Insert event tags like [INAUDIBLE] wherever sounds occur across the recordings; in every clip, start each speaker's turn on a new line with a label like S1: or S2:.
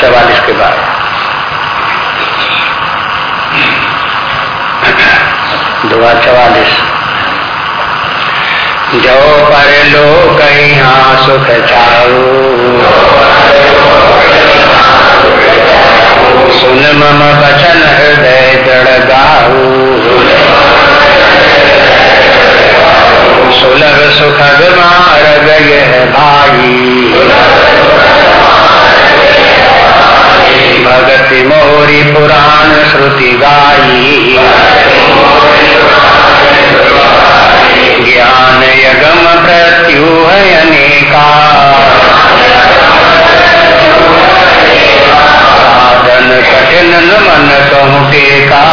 S1: चवालीस के बाद। दुआ चवालीस जो पर लो यहाँ सुख चाऊ सुन मम बचन हृदय दृढ़ गाऊ। सुलभ सुखद मार्ग यह भाई। भगति मोरी पुराण श्रुति गाई ज्ञान यगम प्रत्युह अनेका साधन कठिन मन कहूँ टेका।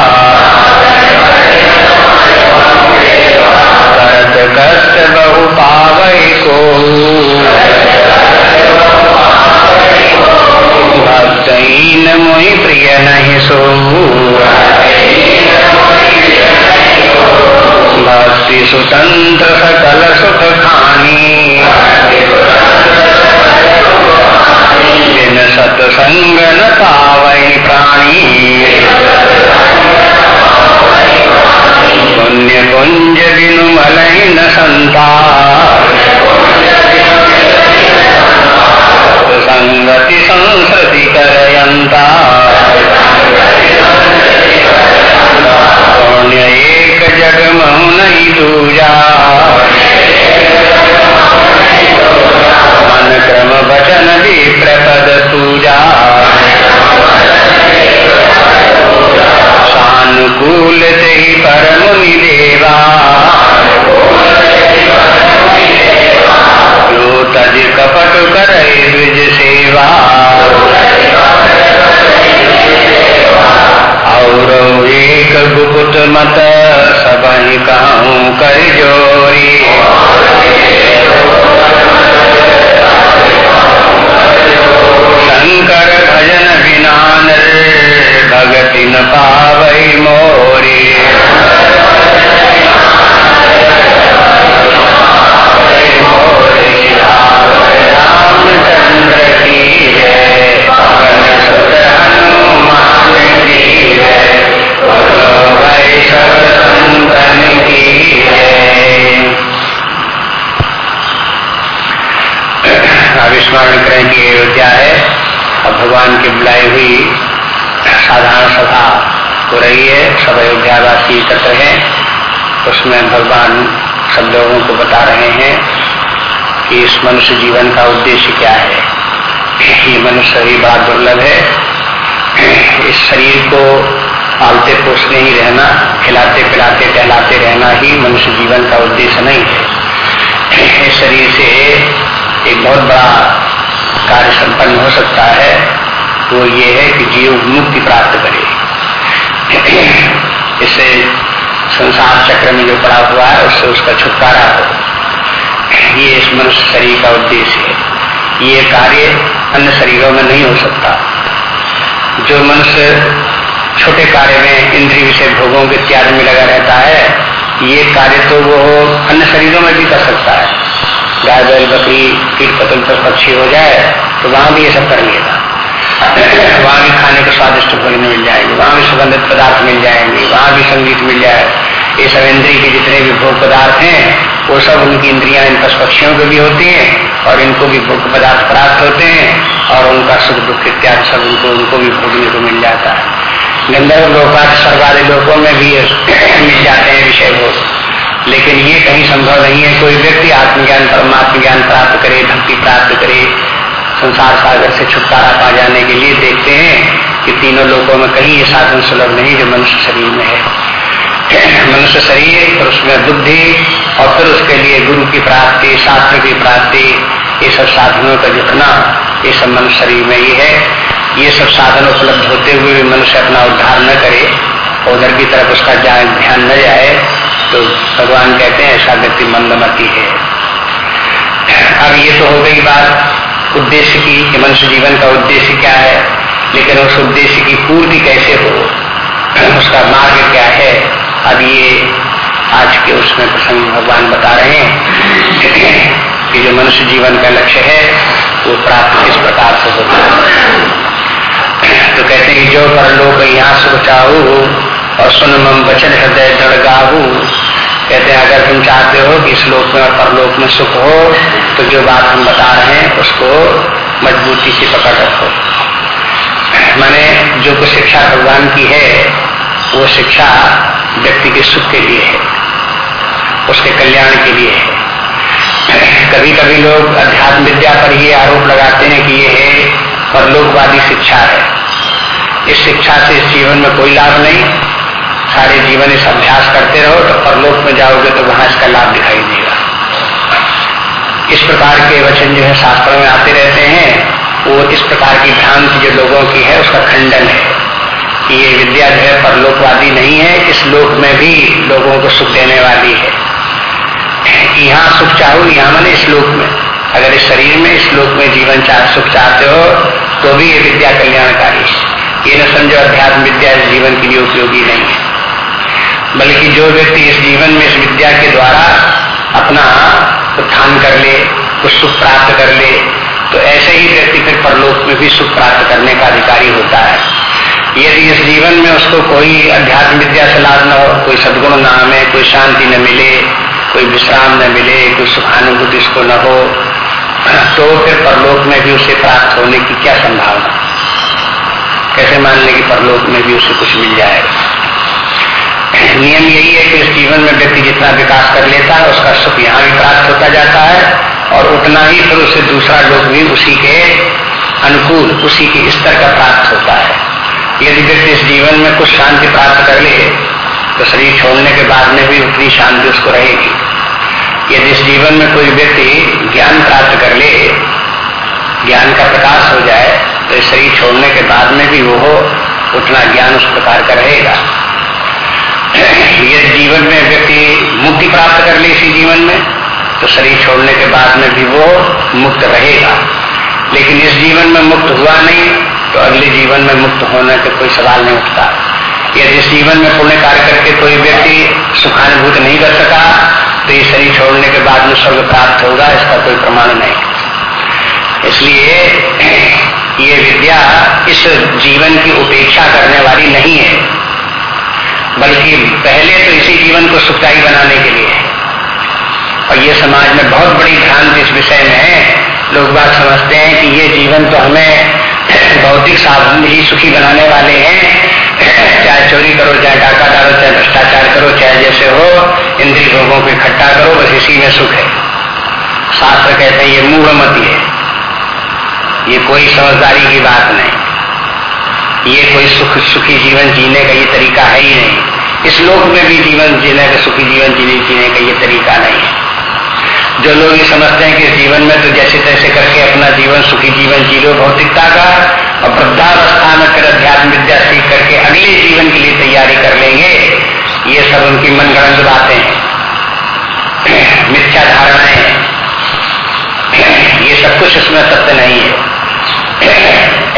S1: करत कष्ट बहु पावई को भक्तहीन मोहि प्रिय नहीं सो भक्ति स्वतंत्र सकल सुख खानी। जिन सत्संग न पावई प्राणी। पुण्य कुंज बिनु मलही न संता। संगति संसति करयंता उसमें भगवान सब लोगों को बता रहे हैं कि इस मनुष्य जीवन का उद्देश्य क्या है। ये मनुष्य शरीर बड़ा दुर्लभ है। इस शरीर को पालते पोसते ही रहना, खिलाते पिलाते टहलाते रहना ही मनुष्य जीवन का उद्देश्य नहीं है। इस शरीर से एक बहुत बड़ा कार्य संपन्न हो सकता है, वो ये है कि जीव मुक्ति प्राप्त करे। इससे संसार चक्र में जो पड़ा हुआ है, उससे उसका छुटकारा हो। ये इस मनुष्य शरीर का उद्देश्य है। ये कार्य अन्य शरीरों में नहीं हो सकता। जो मनुष्य छोटे कार्य में इंद्रिय विषय भोगों के त्याग में लगा रहता है, ये कार्य तो वो अन्य शरीरों में भी कर सकता है। गाय, बैल, बकरी, कीट पतंग पर पक्षी हो जाए तो वहाँ भी ये सब कर लेगा। वहाँ भी खाने के स्वादिष्ट भोजन मिल जाएँगे, वहाँ भी सुगंधित पदार्थ मिल जाएँगे, वहाँ भी संगीत मिल जाए। ये सब इंद्रिय के जितने भी भोग पदार्थ हैं, वो सब उनकी इंद्रियाँ इन पशु पक्षियों को भी होती हैं और इनको भी भोग पदार्थ प्राप्त होते हैं और उनका सुख दुख इत्यादि सब उनको उनको भी भोगने को मिल जाता है। गंधर्व लोकात सर्वादि लोगों में भी मिल जाते हैं विषय भोग। लेकिन ये कहीं संभव नहीं है, कोई व्यक्ति आत्मज्ञान परमात्म ज्ञान प्राप्त करे भक्ति प्राप्त करे संसार सागर से छुटकारा पा जाने के लिए देखते हैं कि तीनों लोगों में कहीं ये साधन सुलभ नहीं जो मनुष्य शरीर में है। [CLEARS THROAT] मनुष्य शरीर और उसमें बुद्धि और फिर उसके लिए गुरु की प्राप्ति, शास्त्र की प्राप्ति, ये सब साधनों का जितना ये सब मनुष्य शरीर में ही है। ये सब साधन उपलब्ध होते हुए भी मनुष्य अपना उद्धार न करे उधर की तरफ़ उसका ध्यान न जाए तो भगवान कहते हैं, ऐसा व्यक्ति मंदमती है। [CLEARS THROAT] अब ये तो हो गई बात उद्देश्य की कि मनुष्य जीवन का उद्देश्य क्या है, लेकिन उस उद्देश्य की पूर्ति कैसे हो, उसका मार्ग क्या है, अब ये आज के उसमें प्रसंग भगवान बता रहे हैं कि जो मनुष्य जीवन का लक्ष्य है, वो प्राप्त किस प्रकार से होता है। तो कहते हैं, जो पर लोग यहाँ सुख चाहू और सुन मम वचन हृदय दड़गाहू कहते हैं, अगर तुम चाहते हो कि इस लोक में और परलोक में सुख हो तो जो बात हम बता रहे हैं, उसको मजबूती से पकड़ रखो। मैंने जो कुछ शिक्षा भगवान की है, वो शिक्षा व्यक्ति के सुख के लिए है, उसके कल्याण के लिए है। कभी कभी लोग अध्यात्म विद्या पर ये आरोप लगाते हैं कि ये है परलोकवादी शिक्षा है। इस शिक्षा से इस जीवन में कोई लाभ नहीं। सारे जीवन इस अभ्यास करते रहो तो परलोक में जाओगे तो वहाँ इसका लाभ दिखाई देगा। इस प्रकार के वचन जो है शास्त्रों में आते रहते हैं। वो इस प्रकार की भ्रांति जो लोगों की है, उसका खंडन है कि ये विद्या जो है परलोकवादी नहीं है, इस लोक में भी लोगों को सुख देने वाली है। यहाँ सुख चाहो, यहाँ मैंने इस लोक में। अगर इस शरीर में, इस लोक में जीवन चाह, सुख चाहते हो तो भी ये विद्या कल्याणकारी है। ये न समझो अध्यात्म विद्या जीवन के लिए उपयोगी नहीं है। बल्कि जो व्यक्ति इस जीवन में इस विद्या के द्वारा अपना उत्थान कर ले कुछ सुख प्राप्त कर ले तो ऐसे ही व्यक्ति फिर परलोक में भी सुख प्राप्त करने का अधिकारी होता है। यदि इस जीवन में उसको कोई अध्यात्म विद्या से लाभ न हो, कोई सदगुण न हमें कोई शांति न मिले, कोई विश्राम न मिले, कोई सुखानुभूति इसको न हो तो फिर परलोक में भी उसे प्राप्त होने की क्या संभावना? कैसे मान ले कि परलोक में भी उसे कुछ मिल जाएगा? नियम यही है कि जीवन में व्यक्ति जितना विकास कर लेता है, उसका सुख यहाँ भी प्राप्त होता जाता है और उतना ही फिर उसे दूसरा लोग भी उसी के अनुकूल, उसी के स्तर का प्राप्त होता है। यदि व्यक्ति इस जीवन में कुछ शांति प्राप्त कर ले तो शरीर छोड़ने के बाद में भी उतनी शांति उसको रहेगी। यदि इस जीवन में कोई व्यक्ति ज्ञान प्राप्त कर ले, ज्ञान का प्रकाश हो जाए तो शरीर छोड़ने के बाद में भी वो उतना ज्ञान उस प्रकार का रहेगा। यदि जीवन में व्यक्ति मुक्ति प्राप्त कर ले इसी जीवन में तो शरीर छोड़ने के बाद में भी वो मुक्त रहेगा। लेकिन इस जीवन में मुक्त हुआ नहीं तो अगले जीवन में मुक्त होने का कोई सवाल नहीं उठता। यदि इस जीवन में पुण्य कार्य करके कोई व्यक्ति सुखानुभूत नहीं कर सका तो ये शरीर छोड़ने के बाद में स्वर्ग प्राप्त होगा, इसका कोई प्रमाण नहीं। इसलिए ये विद्या इस जीवन की उपेक्षा करने वाली नहीं है। बल्कि पहले तो इसी जीवन को सुखदायी बनाने के लिए है। और ये समाज में बहुत बड़ी भ्रांति इस विषय में है। लोग बात समझते हैं कि ये जीवन तो हमें [CLEARS THROAT] भौतिक साधन ही सुखी बनाने वाले हैं। [CLEARS THROAT] चाहे चोरी करो, चाहे डाका डालो, चाहे भ्रष्टाचार करो, चाहे जैसे हो, इंद्रिय भोगों को इकट्ठा करो, बस इसी में सुख है। शास्त्र कहते हैं ये मूढ़मती है। ये कोई समझदारी की बात नहीं। ये कोई सुख, सुखी जीवन जीने का ये तरीका है ही नहीं। इस लोक में भी जीवन जीने का, सुखी जीवन जीने जीने का ये तरीका नहीं है। जो लोग ये समझते हैं कि जीवन में तो जैसे तैसे करके अपना जीवन, सुखी जीवन जी लो, भौतिकता का और वृद्धावस्था में फिर अध्यात्म विद्या सीख करके अगले जीवन के लिए तैयारी कर लेंगे, ये सब उनकी मनगढ़ंत बातें हैं। [CLEARS THROAT] मिथ्या धारणाएँ [CLEARS THROAT] ये सब कुछ इसमें सत्य नहीं है। [CLEARS THROAT]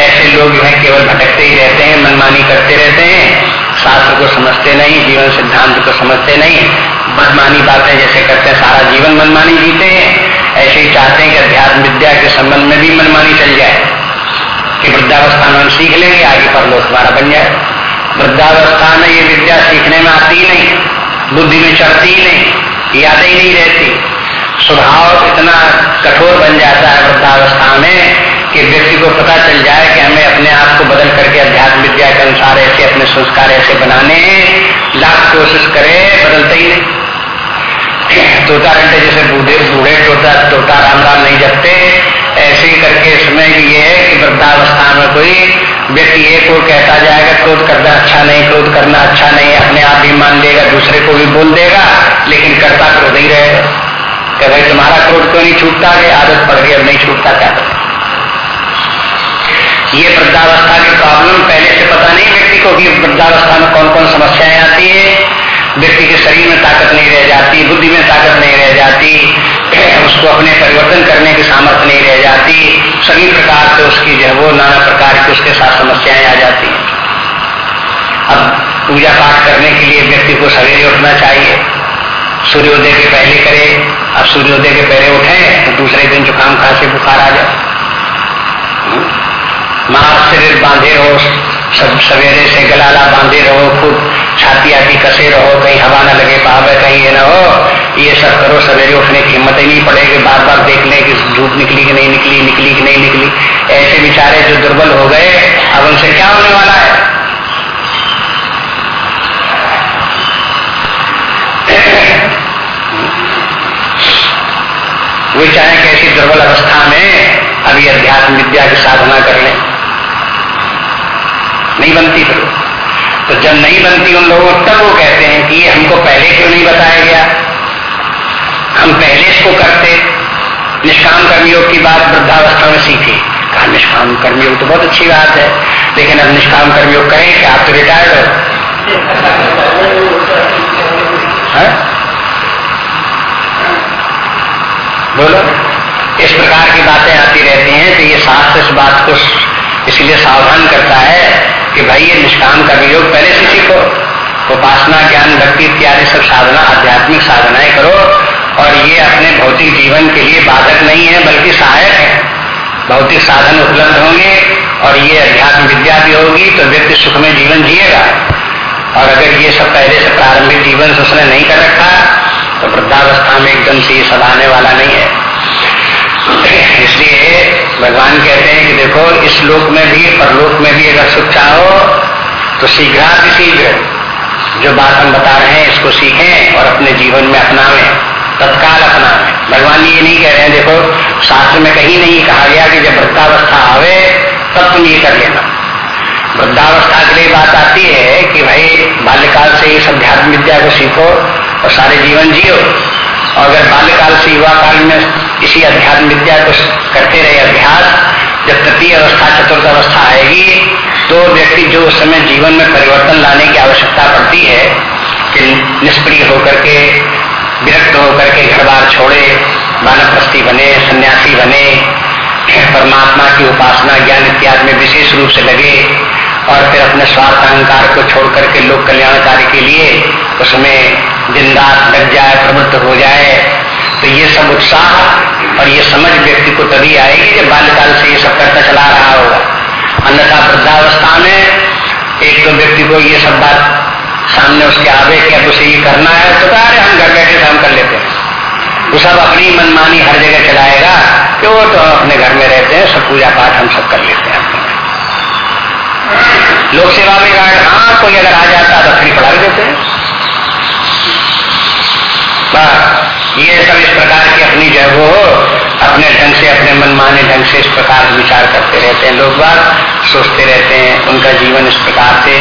S1: ऐसे लोग जो है, केवल भटकते ही रहते हैं, मनमानी करते रहते हैं, शास्त्र को समझते नहीं, जीवन सिद्धांत को समझते नहीं, मनमानी बातें जैसे करते हैं, सारा जीवन मनमानी जीते हैं, ऐसे ही चाहते हैं कि अध्यात्म विद्या के संबंध में भी मनमानी चल जाए, कि वृद्धावस्था में हम सीख लेंगे, आगे पर लोग हमारा बन जाए। वृद्धावस्था में ये विद्या सीखने में आती ही नहीं, बुद्धि में चढ़ती ही नहीं, याद ही नहीं रहती। स्वभाव इतना कठोर बन जाता है वृद्धावस्था में कि व्यक्ति को पता चल जाए कि हमें अपने आप को बदल करके अध्यात्म विद्या के अनुसार ऐसे अपने संस्कार ऐसे बनाने लाख कोशिश करे, बदलते ही नहीं। तोता घंटे जैसे बूढ़े बूढ़े तोता तोता राम राम नहीं जपते, ऐसे ही करके इसमें ये है कि वृद्धावस्था में कोई व्यक्ति एक को कहता जाएगा, क्रोध करना अच्छा नहीं, क्रोध करना अच्छा नहीं, अपने आप भी मान लेगा, दूसरे को भी बोल देगा, लेकिन करता क्रोध ही रहेगा। कि भाई तुम्हारा क्रोध क्यों नहीं छूटता? आदत पड़ गई, अब नहीं छूटता क्या करें? ये वृद्धावस्था की प्रॉब्लम पहले से पता नहीं व्यक्ति को कि वृद्धावस्था में कौन कौन समस्याएँ आती है। व्यक्ति के शरीर में ताकत नहीं रह जाती, बुद्धि में ताकत नहीं रह जाती, उसको अपने परिवर्तन करने की सामर्थ्य नहीं रह जाती, सभी प्रकार से उसकी जो है वो नाना प्रकार की उसके साथ समस्याएँ आ जाती हैं। अब पूजा पाठ करने के लिए व्यक्ति को सवेरे उठना चाहिए। सूर्योदय के पहले करे, अब सूर्योदय के पहले उठे तो दूसरे दिन जुकाम खांसी बुखार आ जाए। मार शरीर बांधे रहो, सब सवेरे से गलाला बांधे रहो, खूब छाती आती कसे रहो, कहीं हवा न लगे पावे कहीं ये न हो, ये सब करो, सवेरे उठने की हिम्मत ही नहीं पड़ेगी बार बार देख लें कि धूप निकली कि नहीं निकली निकली कि नहीं निकली। ऐसे बेचारे जो दुर्बल हो गए, अब उनसे क्या होने वाला है? वो चाहे कैसी दुर्बल अवस्था में अभी अध्यात्म विद्या की साधना कर लें। नहीं बनती फिर तो जब नहीं बनती उन लोगों तब वो कहते हैं कि ये हमको पहले क्यों नहीं बताया गया? हम पहले इसको करते। निष्काम कर्मयोग की बात वृद्धावस्था में सीखी। कहा निष्काम कर्मयोग तो बहुत अच्छी बात है, लेकिन अब निष्काम कर्मयोग करें कि आप तो रिटायर्ड हो। बोलो। इस प्रकार की बातें आती रहती हैं तो ये शास्त्र इस बात को इसलिए सावधान करता है कि भाई ये निष्काम कर्मयोग पहले से सीखो। उपासना, ज्ञान, भक्ति इत्यादि सब साधना, आध्यात्मिक साधनाएँ करो और ये अपने भौतिक जीवन के लिए बाधक नहीं है, बल्कि सहायक है। भौतिक साधन उपलब्ध होंगे और ये अध्यात्म विद्या भी होगी तो व्यक्ति सुख में जीवन जिएगा। और अगर ये सब पहले से प्रारंभिक जीवन से उसने नहीं कर रखा तो वृद्धावस्था में एकदम से ये सब आने वाला नहीं है? भगवान कहते हैं कि देखो, इस लोक में भी, परलोक में भी अगर सुख चाहो तो शीघ्र जो बात हम बता रहे हैं, इसको सीखें और अपने जीवन में अपनावें, तत्काल अपना भगवान ये नहीं कह रहे हैं, देखो, शास्त्र में कहीं नहीं कहा गया कि जब वृद्धावस्था आवे, तब तुम ये कर लेना। वृद्धावस्था के लिए बात आती है कि भाई, बाल्यकाल से इस अध्यात्म विद्या को सीखो और सारे जीवन जियो। और अगर बाल्यकाल से युवा काल में इसी अध्यात्म विद्या को करते रहे अभ्यास, जब तृतीय अवस्था, चतुर्थ अवस्था आएगी तो व्यक्ति जो उस समय जीवन में परिवर्तन लाने की आवश्यकता पड़ती है, कि निष्प्रिय होकर के, विरक्त होकर के घर बार छोड़े मानवप्रस्थी बने, सन्यासी बने परमात्मा की उपासना, ज्ञान इत्यादि में विशेष रूप से लगे, और फिर अपने स्वार्थ अहंकार को छोड़ करके लोक कल्याणकारी के लिए उसमें दिन रात लग जाए, प्रवृत्त हो जाए तो ये सब उत्साह और ये समझ व्यक्ति को तभी आएगी जब बाल्यकाल से ये सब करता चला रहा होगा। अन्यथा वृद्धावस्था में एक तो व्यक्ति को ये सब बात सामने उसके आवे कि अब उसे ये करना है तो कहा हम घर बैठे काम कर लेते हैं। वो सब अपनी मनमानी हर जगह चलाएगा कि वो तो अपने घर में रहते हैं, सब पूजा पाठ हम सब कर लेते हैं। लोक सेवा में कहा हाँ कोई अगर आ जाता तो फ्री पढ़ा देते हैं। ये सब इस प्रकार की अपनी जो वो अपने ढंग से, अपने मनमाने ढंग से इस प्रकार विचार करते रहते हैं। लोग बात सोचते रहते हैं, उनका जीवन इस प्रकार से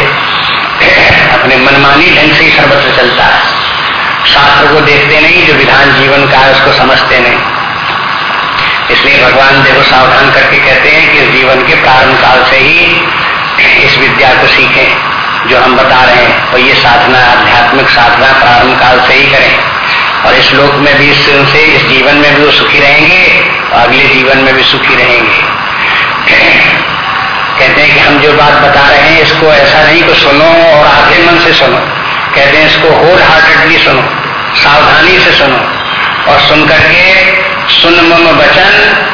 S1: [CLEARS THROAT] अपने मनमानी ढंग से ही सर्वत्र चलता है। शास्त्र को देखते नहीं, जो विधान जीवन का है, उसको समझते नहीं। इसलिए भगवान देखो, सावधान करके कहते हैं कि जीवन के प्रारंभ काल से ही [CLEARS THROAT] इस विद्या को सीखें, जो हम बता रहे हैं। और ये साधना, आध्यात्मिक साधना प्रारंभ काल से ही करें। और इस लोक में भी, इस से, इस जीवन में भी वो सुखी रहेंगे, अगले जीवन में भी सुखी रहेंगे। कहते हैं कि हम जो बात बता रहे हैं, इसको ऐसा नहीं कि सुनो और आधे मन से सुनो। कहते हैं इसको होल हार्टेडली सुनो, सावधानी से सुनो। और सुन करके सुन मम वचन,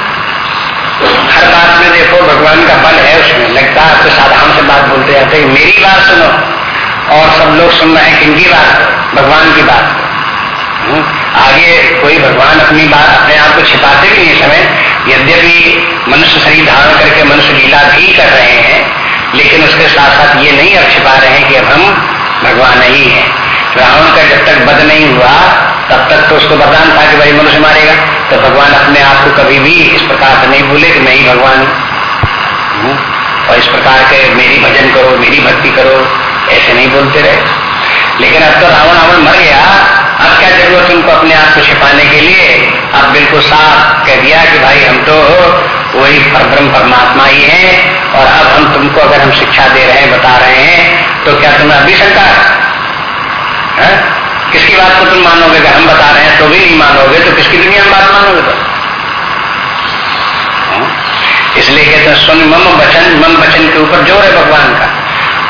S1: हर बात में देखो, भगवान का बल है उसमें। लगता है आपको साधारण से बात बोलते जाते मेरी बात सुनो। और सब लोग सुन रहे हैं, किनकी बात? भगवान की बात। आगे कोई भगवान अपनी बात अपने आप को छिपाते भी नहीं समय। यद्यपि मनुष्य शरीर धारण करके मनुष्य लीला भी कर रहे हैं, लेकिन उसके साथ साथ ये नहीं अब छिपा रहे हैं कि अब हम भगवान ही हैं। रावण का जब तक बद नहीं हुआ, तब तक तो उसको बरदान था कि भाई मनुष्य मारेगा। तो भगवान अपने आप को कभी भी इस प्रकार से नहीं भूले कि मैं ही भगवान हूँ। और इस प्रकार के मेरी भजन करो, मेरी भक्ति करो, ऐसे नहीं बोलते रहे। लेकिन अब तो रावण रावण मर गया। अब क्या ज़रूरत उनको अपने आप को छिपाने के लिए? अब बिल्कुल साफ़ कह दिया कि भाई, हम तो वही परब्रह्म परमात्मा ही हैं और अब हम तुमको अगर हम शिक्षा दे रहे हैं, बता रहे हैं तो क्या तुम्हें अभी शंका किसकी बात को तुम मानोगे? अगर हम बता रहे हैं तो भी नहीं मानोगे तो किसकी दुनिया में बात मानोगे तो इसलिए कहते सुन मम वचन मम वचन के ऊपर ज़ोर है भगवान का।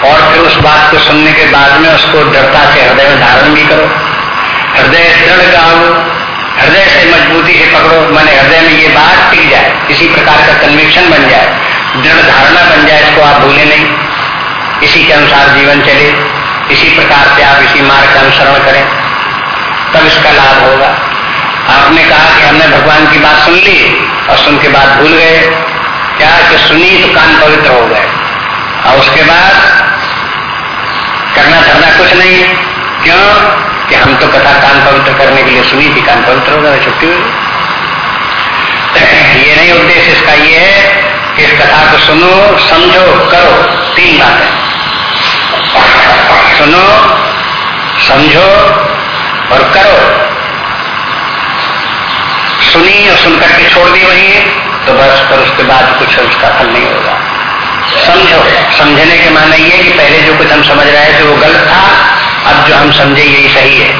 S1: और फिर उस बात को सुनने के बाद में उसको दृढ़ता से हृदय में धारण भी करो। हृदय दृढ़ गाओ, हृदय से मजबूती से पकड़ो, मैंने हृदय में ये बात टिक जाए किसी प्रकार का कन्विक्शन बन जाए, दृढ़ धारणा बन जाए, इसको आप भूले नहीं। इसी के अनुसार जीवन चले, इसी प्रकार से आप इसी मार्ग का अनुसरण करें, तब इसका लाभ होगा। आपने कहा कि हमने भगवान की बात सुन ली और सुन के बाद भूल गए। क्या कि सुनी तो कान पवित्र हो गए। और उसके बाद करना धरना कुछ नहीं है। क्यों? कि हम तो कथा कान पवित्र करने के लिए सुनी थी, कान पवित्र हो गया छुट्टी हुई। ये नहीं उद्देश्य इसका ये है कि इस कथा को सुनो, समझो, करो, तीन बातें। सुनो, समझो और करो। सुनी और सुनकर के छोड़ दी वही तो बस पर उसके बाद कुछ उसका फल नहीं होगा। समझो। समझने के माने ये कि पहले जो कुछ हम समझ रहे थे वो गलत था, अब जो हम समझे यही सही है।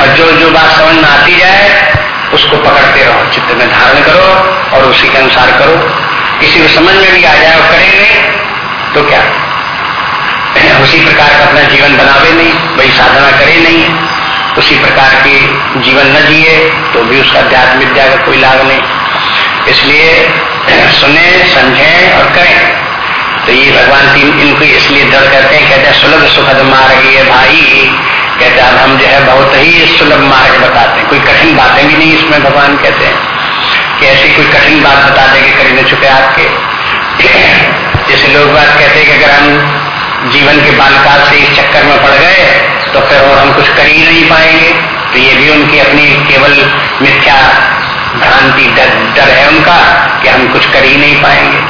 S1: और जो जो बात समझ में आती जाए, उसको पकड़ते रहो। चित्त में धारण करो और उसी के अनुसार करो। किसी को समझ में भी आ जाए और करेंगे तो क्या? उसी प्रकार का अपना जीवन बनावे नहीं, वही साधना करे नहीं। उसी प्रकार के जीवन न जिए तो भी उसका अध्यात्म विद्या का कोई लाभ नहीं। इसलिए सुने, समझे और करें। तो ये भगवान तीन इनको इसलिए दर्द करते हैं, कहते हैं, सुलभ सुखद मार्ग ये भाई। कहते हैं हम जो है बहुत ही सुलभ मार्ग बताते हैं। कोई कठिन बातें भी नहीं इसमें भगवान कहते हैं। कि ऐसी कोई कठिन बात बता दें कि करी न चुके आपके। जैसे लोग बात कहते हैं कि अगर हम जीवन के बालकाल से इस चक्कर में पड़ गए तो फिर और हम कुछ कर ही नहीं पाएँगे। तो ये भी उनकी अपनी केवल मिथ्या भ्रांति डर डर है उनका कि हम कुछ कर ही नहीं पाएँगे।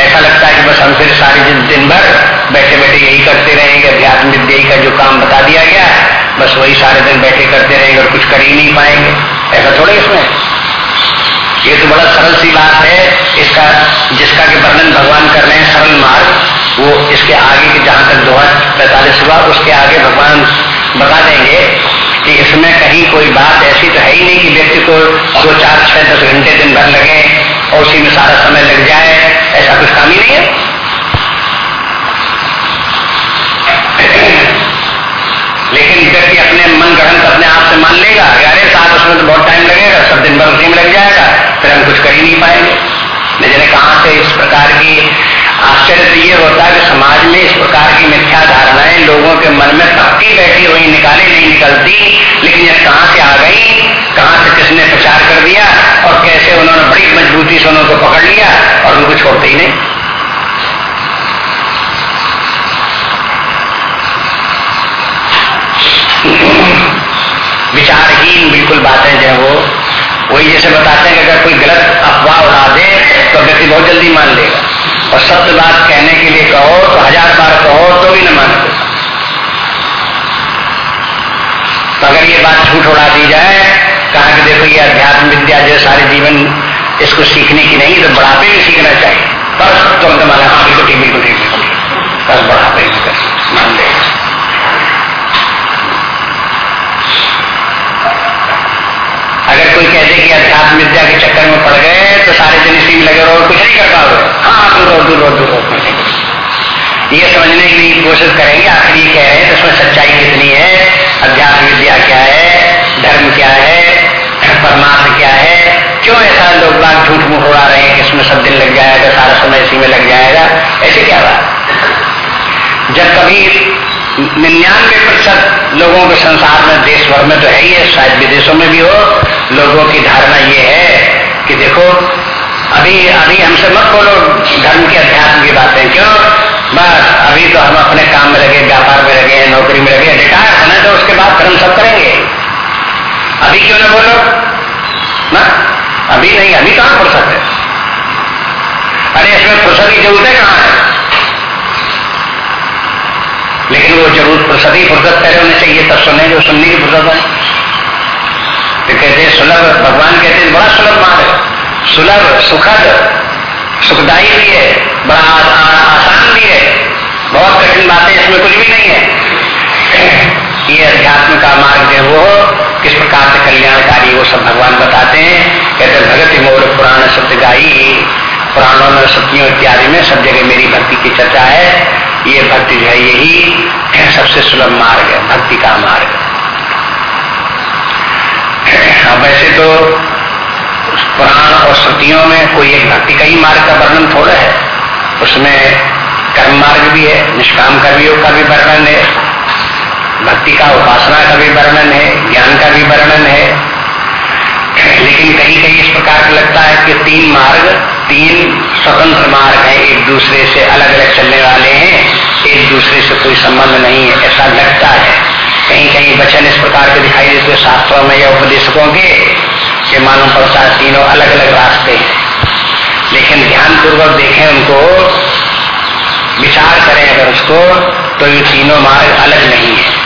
S1: ऐसा लगता है कि बस हम फिर सारे दिन दिन भर बैठे बैठे यही करते रहेंगे अध्यात्म विद्या का जो काम बता दिया गया है, बस वही सारे दिन बैठे करते रहेंगे और कुछ कर ही नहीं पाएँगे। ऐसा थोड़ा इसमें। ये तो बड़ा सरल सी बात है, इसका, जिसका के वर्णन भगवान कर रहे हैं, सरल मार्ग, वो इसके आगे के जहाँ तक दो हज़ार पैतालीस हुआ उसके आगे भगवान बता देंगे। कि इसमें कहीं कोई बात ऐसी तो है ही नहीं कि व्यक्ति को दो, चार, छह, दस घंटे दिन भर लगे और उसी में सारा समय लग जाए। ऐसा कुछ काम ही नहीं है? लेकिन व्यक्ति अपने मन ग्रहण अपने आप से मान लेगा अरे साथ उसमें तो बहुत टाइम लगेगा, सब दिन भर उसी में लग जाएगा, फिर हम कुछ कर ही नहीं पाएँगे। न कहा से इस प्रकार की आश्चर्य तो ये होता है कि समाज में इस प्रकार की मिथ्या धारणाएँ लोगों के मन में पक्की बैठी हुई, निकाली नहीं निकलती, लेकिन यह कहाँ से आ गई? कहाँ से किसने प्रचार कर दिया? और कैसे उन्होंने बड़ी मजबूती से उनको पकड़ लिया और उनको छोड़ते ही नहीं? विचारहीन बिल्कुल बातें जो है वो वही जैसे बताते हैं कि अगर कोई गलत अफवाह उड़ा दे तो व्यक्ति बहुत जल्दी मान लेगा। और सत्य बात कहने के लिए कहो तो हज़ार बार कहो तो भी न मानते। तो अगर ये बात झूठ उड़ा दी जाए, कहा कि देखो ये अध्यात्म विद्या जो सारे जीवन इसको सीखने की नहीं तो बढ़ापे में सीखना चाहिए। बस तुरंत माना हाँ बिल्कुल ठीक बिल्कुल ठीक, बिल्कुल बस बढ़ापे मान ले अगर कोई कह दे कि अध्यात्म विद्या के चक्कर में पड़ गए तो सारे दिन इसी में लगे रहो कुछ नहीं कर पाओगे। हाँ, हाँ दूर दूर दूर रहो ये समझने की कोशिश करेंगे आखिर ये कह रहे हैं तो उसमें सच्चाई कितनी है? अध्यात्म विद्या क्या है? धर्म क्या है? परमात्मा क्या है? क्यों ऐसा लोग बाग झूठ मुठ उड़ा रहे हैं कि इसमें सब दिन लग जाएगा सारा समय इसी में लग जाएगा? ऐसे क्या बात? जब कभी निन्यानवे प्रतिशत लोगों के संसार में देश भर में तो है ही है शायद विदेशों में भी हो लोगों की धारणा ये है कि देखो, अभी अभी हमसे मत बोलो धर्म के अध्यात्म की बातें, क्यों? बस, अभी तो हम अपने काम में लगे, व्यापार में लगे, नौकरी में लगे रिटायर होने तो उसके बाद धर्म सब करेंगे। अभी क्यों ना बोलो? ना? अभी नहीं, अभी कहाँ फुर्सत है? अरे, इसमें फुर्सत की ज़रूरत है कहाँ है? लेकिन वो ज़रूर ही फुर्सत पहले होने चाहिए, तब सुने जो सुनने की फुर्सत है। सुलभ, भगवान कहते हैं, बड़ा सुलभ मार्ग है। सुलभ, सुखद, सुखदायी भी है, बड़ा आसान भी है। बहुत कठिन बातें इसमें कुछ भी नहीं है। ये अध्यात्म का मार्ग है, वो किस प्रकार से कल्याणकारी, वो सब भगवान बताते हैं। कहते हैं, भगत मोर पुराण सत्य गाई, पुराणों में सत्यों इत्यादि में सब जगह मेरी भक्ति की चर्चा है। ये भक्ति जो है, यही सबसे सुलभ मार्ग है, भक्ति का मार्ग अब वैसे तो पुराण और श्रुतियों में कोई एक भक्ति का ही मार्ग का वर्णन थोड़ा है। उसमें कर्म मार्ग भी है, निष्काम कर्मयोग का भी वर्णन है, भक्ति का उपासना का भी वर्णन है, ज्ञान का भी वर्णन है। लेकिन कहीं कहीं इस प्रकार का लगता है कि तीन मार्ग, तीन स्वतंत्र मार्ग है, एक दूसरे से अलग अलग चलने वाले हैं, एक दूसरे से कोई संबंध नहीं है, ऐसा लगता है। कहीं कहीं वचन इस प्रकार के दिखाई देते शास्त्रों में या उपदेशकों के, कि मालूम पड़ता है तीनों अलग अलग रास्ते हैं। लेकिन ध्यान पूर्वक देखें उनको, विचार करें अगर उसको तो ये तीनों मार्ग अलग नहीं है।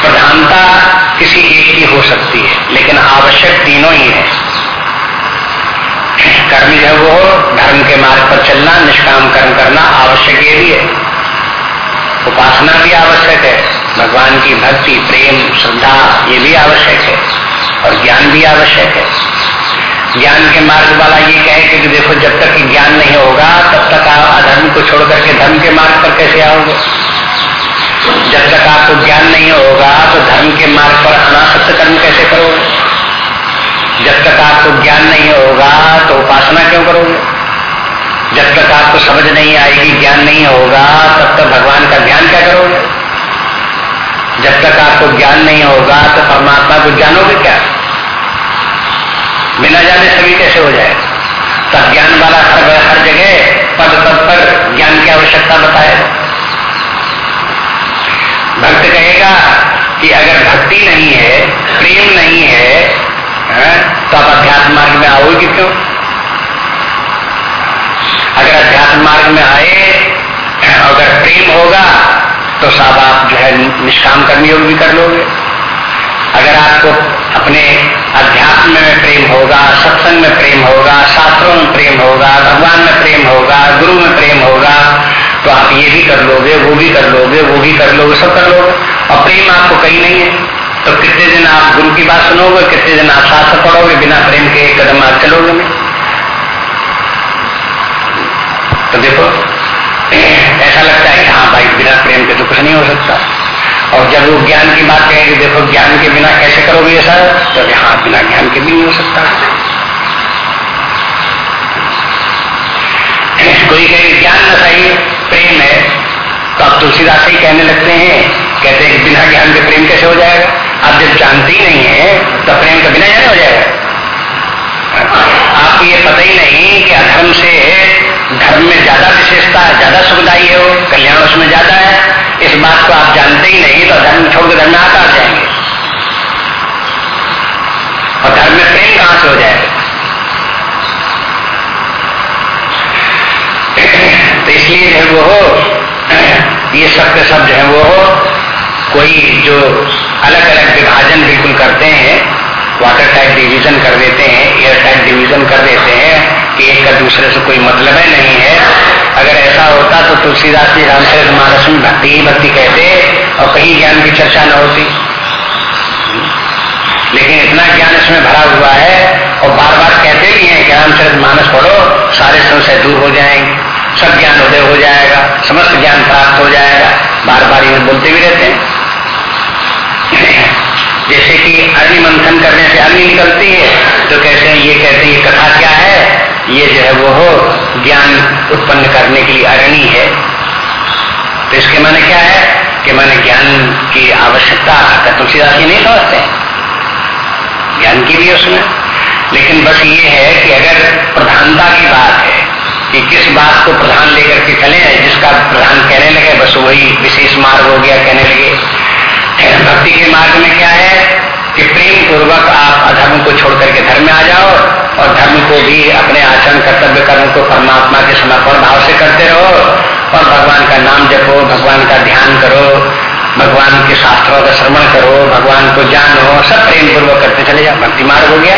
S1: प्रधानता किसी एक की हो सकती है, लेकिन आवश्यक तीनों ही है। कर्म जो वो धर्म के मार्ग पर चलना, निष्काम कर्म करना आवश्यक ये भी है। उपासना भी आवश्यक है। भगवान की भक्ति, प्रेम, श्रद्धा, ये भी आवश्यक है और ज्ञान भी आवश्यक है। ज्ञान के मार्ग वाला ये कहे कि देखो, जब तक ज्ञान नहीं होगा, तब तक आप अधर्म को छोड़ करके धर्म के मार्ग पर कैसे आओगे? जब तक आपको ज्ञान नहीं होगा तो धर्म के मार्ग पर अनासक्त कर्म कैसे करोगे? जब तक आपको ज्ञान नहीं होगा तो उपासना क्यों करोगे? जब तक आपको समझ नहीं आएगी, ज्ञान नहीं होगा, तब तक भगवान का ध्यान क्या करोगे? जब तक आपको ज्ञान नहीं होगा तो परमात्मा को जानोगे क्या? बिना जाने सभी कैसे हो जाए? तब ज्ञान वाला हर हर जगह पद पद पर ज्ञान की आवश्यकता बताए। भक्त कहेगा कि अगर भक्ति नहीं है प्रेम नहीं है, है तो आप अध्यात्म मार्ग में आओगे क्यों? अगर अध्यात्म मार्ग में आए अगर प्रेम होगा तो साहब आप जो है निष्काम कर्म योग भी कर लोगे। अगर आपको अपने अध्यात्म में प्रेम होगा, सत्संग में प्रेम होगा, शास्त्रों में प्रेम होगा, भगवान में प्रेम होगा, गुरु में प्रेम होगा तो आप ये भी कर लोगे, वो भी कर लोगे, वो भी कर लोगे, सब कर लोगे। और प्रेम आपको कहीं नहीं है। तो कितने दिन आप गुरु की बात सुनोगे, कितने दिन आप शास्त्र पढ़ोगे, बिना प्रेम के एक कदम आप चलोगे नहीं। तो देखो, ऐसा लगता भाई बिना प्रेम के कुछ नहीं हो सकता। और जब वो ज्ञान की बात कहेंगे, देखो, ज्ञान के बिना कैसे करोगे ऐसा तो हाँ बिना ज्ञान के भी नहीं हो सकता। कोई कहे, ज्ञान न सही प्रेम है। तो अब तुलसीदास ही कहने लगते हैं, कहते हैं बिना ज्ञान के प्रेम कैसे हो जाएगा? आप जब जानते ही नहीं है तो प्रेम का बिना जाने हो जाएगा। आपको ये पता ही नहीं कि अधर्म से धर्म में ज़्यादा विशेषता है ज़्यादा सुखदाई है वो, कल्याण उसमें ज़्यादा है। इस बात को आप जानते ही नहीं तो धर्म छोड़ के धर्म आकार जाएँगे। और धर्म में प्रेम कहाँ से हो जाएगा? तो इसलिए जो है वो हो, ये सब के सब जो है वो हो, कोई जो अलग अलग विभाजन बिल्कुल करते हैं वाटर टाइप डिवीज़न कर देते हैं एयर टाइप डिवीज़न कर देते हैं कि एक का दूसरे से कोई मतलब ही नहीं है। अगर ऐसा होता तो तुलसीदास जी रामचरित मानस में भक्ति ही भक्ति कहते और कहीं ज्ञान की चर्चा न होती। लेकिन इतना ज्ञान इसमें भरा हुआ है और बार बार कहते भी हैं कि रामचरित मानस पढ़ो, सारे संशय दूर हो जाएँगे, सब ज्ञान उदय हो जाएगा, समस्त ज्ञान प्राप्त हो जाएगा। बार बार ये बोलते भी रहते हैं। [COUGHS] जैसे कि अग्नि मंथन करने से अग्नि निकलती है तो कहते हैं, ये कहते हैं, ये कथा क्या है? ये जो है वो हो, ज्ञान उत्पन्न करने के लिए अग्नि है। तो इसके माने क्या है? कि मैंने ज्ञान की आवश्यकता का तुलसीदास जी नहीं समझते ज्ञान की भी उसमें। लेकिन बस ये है कि अगर प्रधानता की बात है, कि किस बात को प्रधान लेकर के चले जिसका प्रधान कहने लगे, बस वही विशेष मार्ग हो गया, कहने लगे। भक्ति के मार्ग में क्या है? कि प्रेम पूर्वक आप अधर्म को छोड़ करके धर्म में आ जाओ और धर्म को भी अपने आचरण, कर्तव्य, कर्म को परमात्मा के समर्पण भाव से करते रहो और भगवान का नाम जपो, भगवान का ध्यान करो, भगवान के शास्त्रों का श्रवण करो, भगवान को जानो, सब प्रेम पूर्वक करते चले जाओ। भक्ति मार्ग हो गया।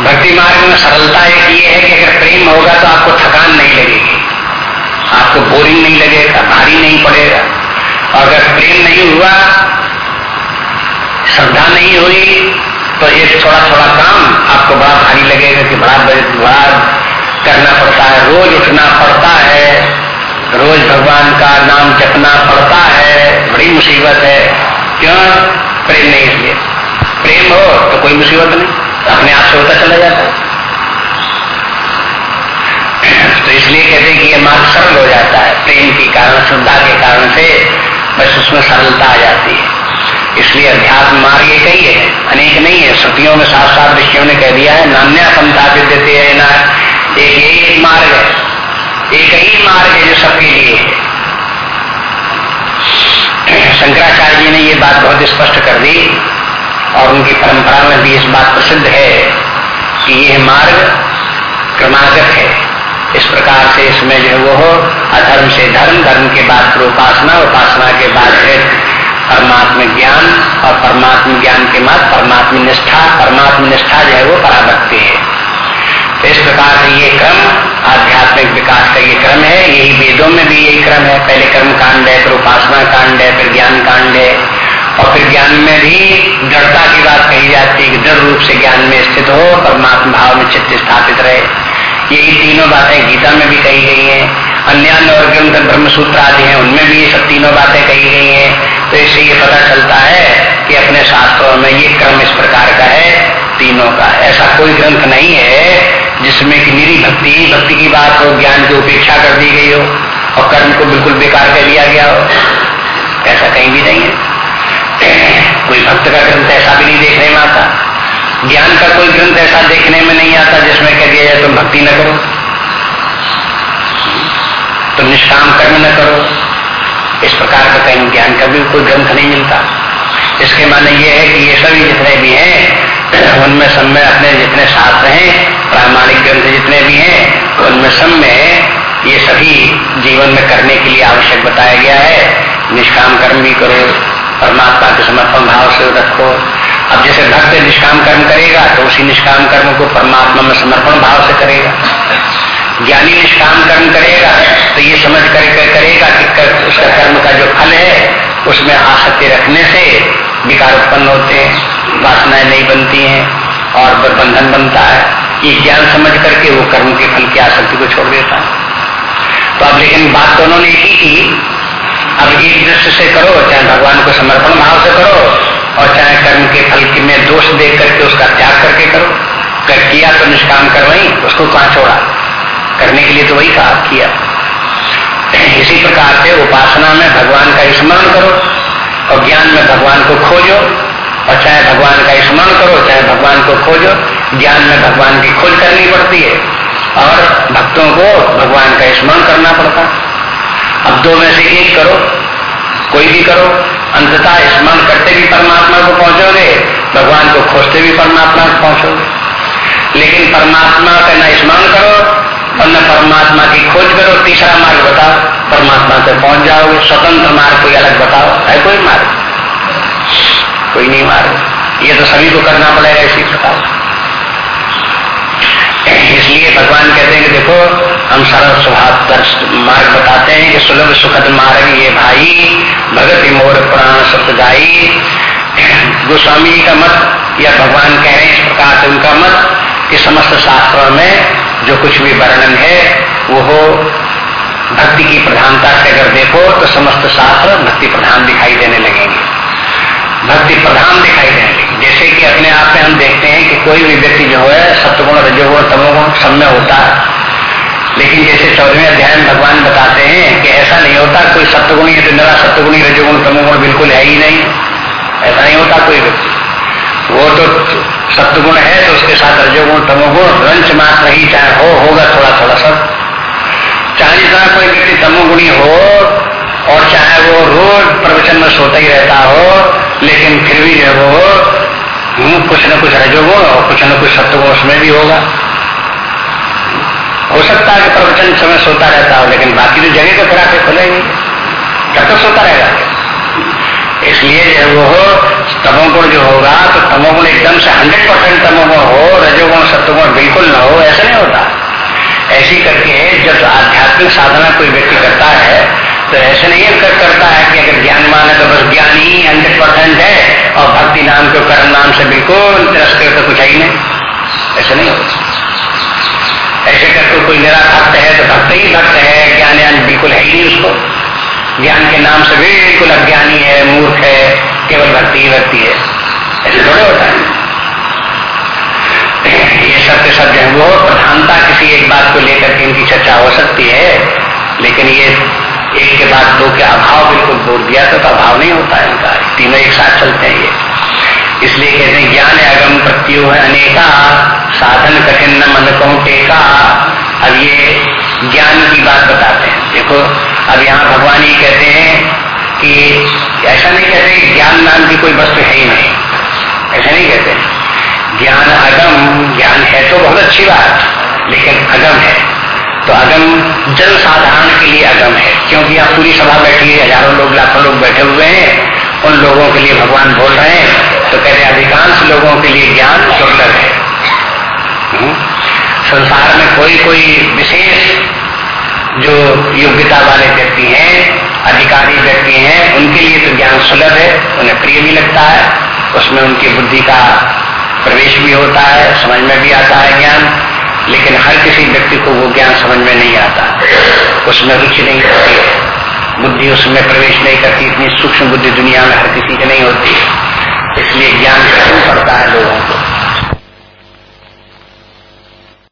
S1: भक्ति मार्ग में सरलता एक ये है कि अगर प्रेम होगा तो आपको थकान नहीं लगेगी, आपको बोरिंग नहीं लगेगा, भारी नहीं पड़ेगा। और अगर प्रेम नहीं हुआ श्रद्धा नहीं हुई तो एक थोड़ा थोड़ा काम आपको बड़ा भारी लगेगा कि बड़ा बड़ा करना पड़ता है। रोज उठना पड़ता है, रोज भगवान का नाम जपना पड़ता है। बड़ी मुसीबत है। क्यों? प्रेम नहीं इसलिए प्रेम हो तो कोई मुसीबत नहीं, अपने आप से होता चला जाता तो इसलिए कहते हैं कि ये मार्ग सरल हो जाता है। प्रेम के कारण, श्रद्धा के कारण से बस उसमें सरलता आ जाती है। इसलिए अध्यात्म मार्ग एक ही है, अनेक नहीं है। श्रुतियों में साफ़ साफ़ ऋषियों ने कह दिया है, नान्या देते है ना। एक एक मार्ग है। एक ही मार्ग है जो सबके लिए शंकराचार्य जी ने ये बात बहुत स्पष्ट कर दी और उनकी परंपरा में भी इस बात प्रसिद्ध है कि यह मार्ग क्रमागत है। इस प्रकार से इसमें जो वो हो, अधर्म से धर्म धर्म के बाद फिर उपासना उपासना के बाद फिर परमात्म ज्ञान और परमात्म ज्ञान के बाद परमात्म निष्ठा परमात्म निष्ठा जो है वो पराभक्ति है। तो इस प्रकार से ये क्रम, आध्यात्मिक विकास का ये क्रम है, यही वेदों में भी यही क्रम है। पहले कर्म कांड है, फिर उपासना कांड है, फिर ज्ञान कांड है। और फिर ज्ञान में भी दृढ़ता की बात कही जाती है कि दृढ़ रूप से ज्ञान में स्थित हो, परमात्मा भाव में चित्त स्थापित रहे। यही तीनों बातें गीता में भी कही गई हैं। अन्य और ग्रंथ ब्रह्मसूत्र आदि हैं, उनमें भी ये सब तीनों बातें कही गई हैं। तो इससे ये पता चलता है कि अपने शास्त्रों में ये क्रम इस प्रकार का है, तीनों का। ऐसा कोई ग्रंथ नहीं है जिसमें कि मेरी भक्ति भक्ति की बात हो, ज्ञान की उपेक्षा कर दी गई हो और कर्म को बिल्कुल बेकार कर दिया गया हो। ऐसा कहीं भी नहीं है। [CLEARS THROAT] कोई भक्त का ग्रंथ ऐसा भी नहीं देखने में आता। ज्ञान का कोई ग्रंथ ऐसा देखने में नहीं आता जिसमें कह दिया जाए तुम भक्ति न करो। तुम निष्काम कर्म न करो। इस प्रकार का कहीं ज्ञान का भी कोई ग्रंथ नहीं मिलता। इसके माने ये है कि ये सभी जितने भी हैं, उनमें सब में अपने जितने शास्त्र हैं, प्रामाणिक ग्रंथ जितने भी हैं, उनमें सब में ये सभी जीवन में करने के लिए आवश्यक बताया गया है। निष्काम कर्म भी करो, परमात्मा के समर्पण भाव से रखो। अब जैसे भक्त निष्काम कर्म करेगा तो उसी निष्काम कर्म को परमात्मा में समर्पण भाव से करेगा। ज्ञानी निष्काम कर्म करेगा तो ये समझ कर करेगा कि कर, उसका कर्म का जो फल है उसमें आसक्ति रखने से विकार उत्पन्न होते हैं वासनाएँ नहीं बनती हैं और बंधन बनता है। ये ज्ञान समझ करके वो कर्म के फल की आसक्ति को छोड़ देता है। तो अब लेकिन बात दोनों ने की कि अब एक दृष्टि से करो चाहे भगवान को समर्पण भाव से करो और चाहे कर्म के फल के में दोष देख करके उसका त्याग करके करो। कर किया तो निष्काम कर उसको कहा छोड़ा? करने के लिए तो वही कहा किया। इसी प्रकार से उपासना में भगवान का स्मरण करो और ज्ञान में भगवान को खोजो और चाहे भगवान का स्मरण करो, चाहे भगवान को खोजो, ज्ञान में भगवान की खोज करनी पड़ती है और भक्तों को भगवान का स्मरण करना पड़ता। अब दो में से एक करो, कोई भी करो, अंततः स्मरण करते भी परमात्मा को पहुंचोगे, भगवान को खोजते भी परमात्मा को पहुंचोगे। लेकिन परमात्मा का न स्मरण करो और न परमात्मा की खोज करो, तीसरा मार्ग बताओ, परमात्मा तक पहुँच जाओगे, स्वतंत्र मार्ग कोई अलग बताओ, है कोई मार्ग? कोई नहीं मार्ग। ये तो सभी को करना पड़ेगा इसी प्रकार इसलिए भगवान कहते हैं कि देखो, हम सरल स्वभाव मार्ग बताते हैं कि सुलभ सुखद मार्ग ये भाई, भगत मोर प्राण सत्य गोस्वामी का मत, या भगवान कह रहे हैं इस प्रकार से उनका मत कि समस्त शास्त्रों में जो कुछ भी वर्णन है वो भक्ति की प्रधानता से अगर देखो तो समस्त शास्त्र भक्ति प्रधान दिखाई देने लगेंगे। भक्ति प्रधान दिखाई देने लगे जैसे कि अपने आप में हम देखते हैं कि कोई भी व्यक्ति जो है, सत्वगुण, रजोगुण, तमोगुण सब में होता है। लेकिन जैसे चौदहवें अध्याय भगवान बताते हैं कि ऐसा नहीं होता, कोई सत्वगुणी है तो मेरा सत्वगुणी, रजोगुण, तमोगुण बिल्कुल है ही नहीं। ऐसा नहीं होता कोई व्यक्ति। वो तो सत्गुण है तो उसके साथ रजोगुण, तमोगुण, रंच मात्र ही चाहे हो, होगा थोड़ा थोड़ा सब। चाहे जितना कोई व्यक्ति तमोगुणी हो, और चाहे वो रोज प्रवचन में सोता ही रहता हो, लेकिन फिर भी जो वो कुछ न कुछ रजोगुण और कुछ न कुछ सत्गुण उसमें भी होगा। हो सकता है कि प्रवचन समय सोता रहता हो, लेकिन बाकी तो जगह तो फिर आके खुलेगी कब तक सोता रहेगा। इसलिए जो वो तमोगुण जो होगा तो तमोगुण एकदम से हंड्रेड परसेंट तमोगुण हो रजोगुण सत्वगुण बिल्कुल न हो ऐसा नहीं होता। ऐसी करके जब आध्यात्मिक साधना कोई व्यक्ति करता है तो ऐसे नहीं कर, करता है कि अगर ज्ञान मान है तो बस ज्ञान ही हंड्रेड परसेंट है और भक्ति नाम के कर्म नाम से बिल्कुल तिरस्कृत तो कुछ है ही नहीं। ऐसा नहीं होता। ऐसे करके कोई मेरा भक्त है तो भक्त ही भक्त है ज्ञान ज्ञान बिल्कुल है ही नहीं उसको। ज्ञान के नाम से बिल्कुल अज्ञानी है मूर्ख है केवल भक्ति ही भक्ति है। ऐसे थोड़े होता है। ये सत्य जो है। वो प्रधानता किसी एक बात को लेकर के इनकी चर्चा हो सकती है लेकिन ये एक के बाद दो के अभाव बिल्कुल बोल दिया तो, तो अभाव नहीं होता है इनका। तीनों एक साथ चलते हैं ये। इसलिए कहते हैं ज्ञान अगम प्रत्यु है अनेका साधन कठिन न मन कहूँ टेका अब ये ज्ञान की बात बताते हैं। देखो अब यहाँ भगवान ये कहते हैं कि ऐसा नहीं कहते ज्ञान नाम की कोई वस्तु है ही नहीं। ऐसा नहीं कहते। ज्ञान अगम, ज्ञान है तो बहुत अच्छी बात, लेकिन अगम है। तो अगम जन साधारण के लिए अगम है, क्योंकि यहाँ पूरी सभा बैठी है हज़ारों लोग, लाखों लोग बैठे हुए हैं, उन लोगों के लिए भगवान बोल रहे हैं तो कहते अधिकांश लोगों के लिए ज्ञान दुर्लभ है। हम्म? संसार में कोई कोई विशेष जो योग्यता वाले व्यक्ति हैं अधिकारी व्यक्ति हैं, उनके लिए तो ज्ञान सुलभ है, उन्हें प्रिय भी लगता है, उसमें उनकी बुद्धि का प्रवेश भी होता है, समझ में भी आता है ज्ञान, लेकिन हर किसी व्यक्ति को वो ज्ञान समझ में नहीं आता। उसमें रुचि नहीं होती है बुद्धि उसमें प्रवेश नहीं करती, इतनी सूक्ष्म बुद्धि दुनिया में हर किसी की नहीं होती, इसलिए ज्ञान कठिन पड़ता है लोगों को।